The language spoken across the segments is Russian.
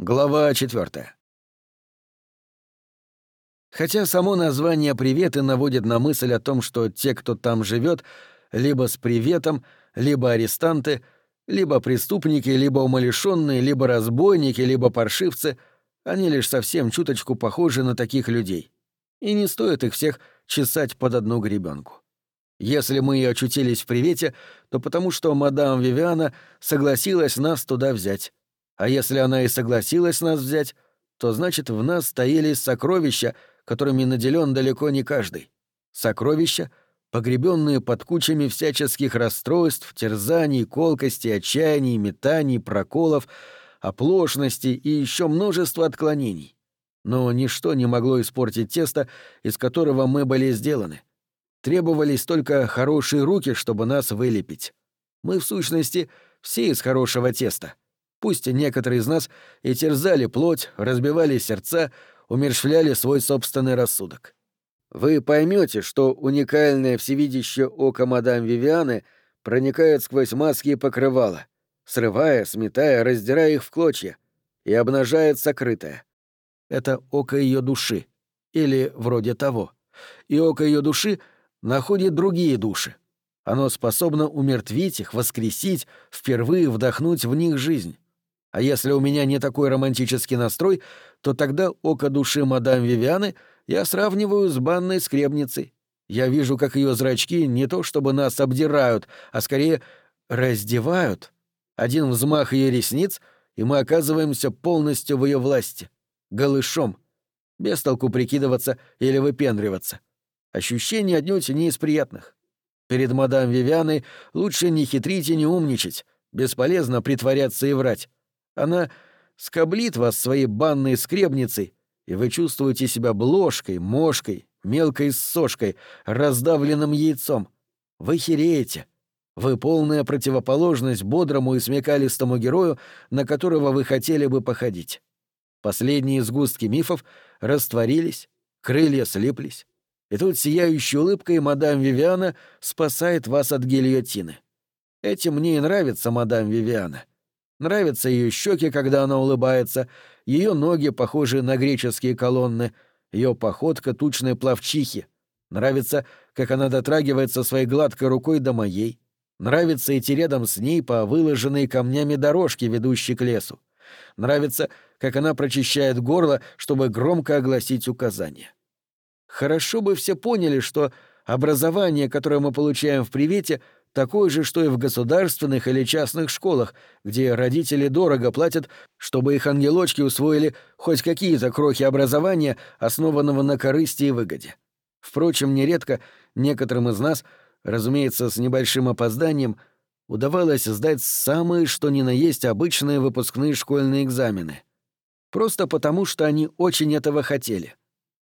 Глава 4. Хотя само название «приветы» наводит на мысль о том, что те, кто там живет, либо с приветом, либо арестанты, либо преступники, либо умалишенные, либо разбойники, либо паршивцы, они лишь совсем чуточку похожи на таких людей. И не стоит их всех чесать под одну гребенку. Если мы и очутились в привете, то потому что мадам Вивиана согласилась нас туда взять. А если она и согласилась нас взять, то значит в нас таились сокровища, которыми наделен далеко не каждый. Сокровища, погребенные под кучами всяческих расстройств, терзаний, колкостей, отчаяний, метаний, проколов, оплошностей и еще множество отклонений. Но ничто не могло испортить тесто, из которого мы были сделаны. Требовались только хорошие руки, чтобы нас вылепить. Мы, в сущности, все из хорошего теста — Пусть некоторые из нас и терзали плоть, разбивали сердца, умершвляли свой собственный рассудок. Вы поймете, что уникальное всевидящее око мадам Вивианы проникает сквозь маски и покрывала, срывая, сметая, раздирая их в клочья, и обнажает сокрытое. Это око ее души, или вроде того. И око ее души находит другие души. Оно способно умертвить их, воскресить, впервые вдохнуть в них жизнь. А если у меня не такой романтический настрой, то тогда око души мадам Вивианы я сравниваю с банной скребницей. Я вижу, как ее зрачки не то чтобы нас обдирают, а скорее раздевают. Один взмах ее ресниц, и мы оказываемся полностью в ее власти. Голышом. Без толку прикидываться или выпендриваться. Ощущение отнюдь не из приятных. Перед мадам Вивианой лучше не хитрить и не умничать. Бесполезно притворяться и врать. Она скоблит вас своей банной скребницей, и вы чувствуете себя бложкой, мошкой, мелкой сошкой, раздавленным яйцом. Вы хереете. Вы полная противоположность бодрому и смекалистому герою, на которого вы хотели бы походить. Последние сгустки мифов растворились, крылья слиплись. И тут сияющей улыбкой мадам Вивиана спасает вас от гильотины. Этим мне и нравится мадам Вивиана. Нравятся ее щеки, когда она улыбается, ее ноги, похожие на греческие колонны, ее походка тучной плавчихи. Нравится, как она дотрагивается своей гладкой рукой до моей. Нравится идти рядом с ней по выложенной камнями дорожке, ведущей к лесу. Нравится, как она прочищает горло, чтобы громко огласить указания. Хорошо бы все поняли, что образование, которое мы получаем в привете — такой же, что и в государственных или частных школах, где родители дорого платят, чтобы их ангелочки усвоили хоть какие-то крохи образования, основанного на корысти и выгоде. Впрочем, нередко некоторым из нас, разумеется, с небольшим опозданием, удавалось сдать самые что ни на есть обычные выпускные школьные экзамены. Просто потому, что они очень этого хотели.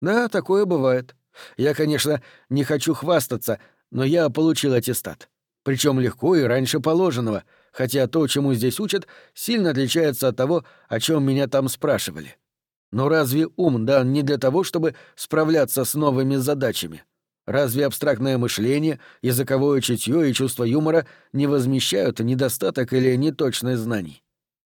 Да, такое бывает. Я, конечно, не хочу хвастаться, но я получил аттестат. Причем легко и раньше положенного, хотя то, чему здесь учат, сильно отличается от того, о чем меня там спрашивали. Но разве ум дан не для того, чтобы справляться с новыми задачами? Разве абстрактное мышление, языковое чутье и чувство юмора не возмещают недостаток или неточность знаний?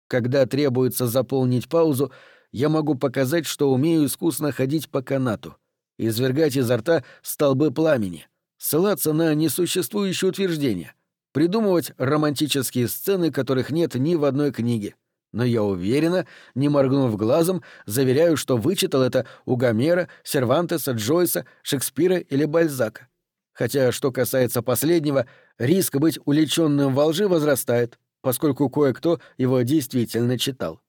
Когда требуется заполнить паузу, я могу показать, что умею искусно ходить по канату, извергать изо рта столбы пламени — ссылаться на несуществующие утверждения, придумывать романтические сцены, которых нет ни в одной книге. Но я уверенно, не моргнув глазом, заверяю, что вычитал это у Гомера, Сервантеса, Джойса, Шекспира или Бальзака. Хотя, что касается последнего, риск быть уличенным во лжи возрастает, поскольку кое-кто его действительно читал.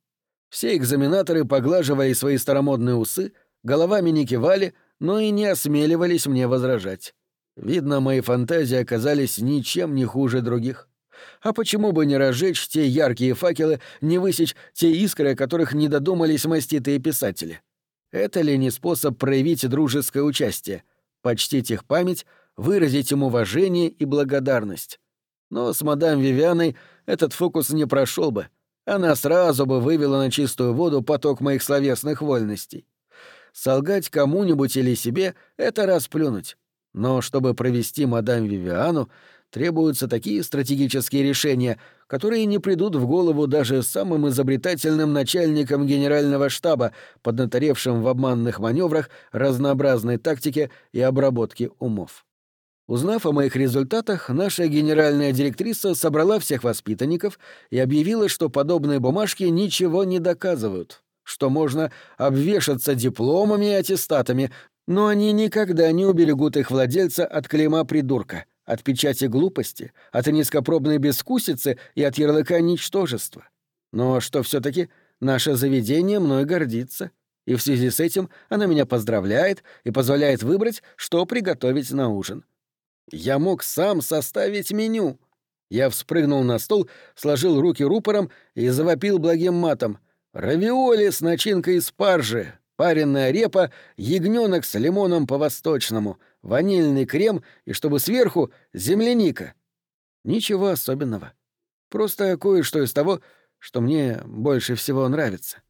Все экзаменаторы поглаживали свои старомодные усы, головами не кивали, но и не осмеливались мне возражать. Видно, мои фантазии оказались ничем не хуже других. А почему бы не разжечь те яркие факелы, не высечь те искры, о которых не додумались маститые писатели? Это ли не способ проявить дружеское участие, почтить их память, выразить им уважение и благодарность? Но с мадам Вивианой этот фокус не прошел бы. Она сразу бы вывела на чистую воду поток моих словесных вольностей. Солгать кому-нибудь или себе — это расплюнуть. Но чтобы провести мадам Вивиану, требуются такие стратегические решения, которые не придут в голову даже самым изобретательным начальникам генерального штаба, поднаторевшим в обманных маневрах, разнообразной тактике и обработке умов. Узнав о моих результатах, наша генеральная директриса собрала всех воспитанников и объявила, что подобные бумажки ничего не доказывают, что можно обвешаться дипломами и аттестатами, но они никогда не уберегут их владельца от клейма придурка — от печати глупости, от низкопробной бескусицы и от ярлыка ничтожества. Но что все таки наше заведение мной гордится, и в связи с этим она меня поздравляет и позволяет выбрать, что приготовить на ужин. Я мог сам составить меню. Я вспрыгнул на стол, сложил руки рупором и завопил благим матом. «Равиоли с начинкой спаржи, пареная репа, ягненок с лимоном по-восточному, ванильный крем и чтобы сверху земляника. Ничего особенного. Просто кое-что из того, что мне больше всего нравится.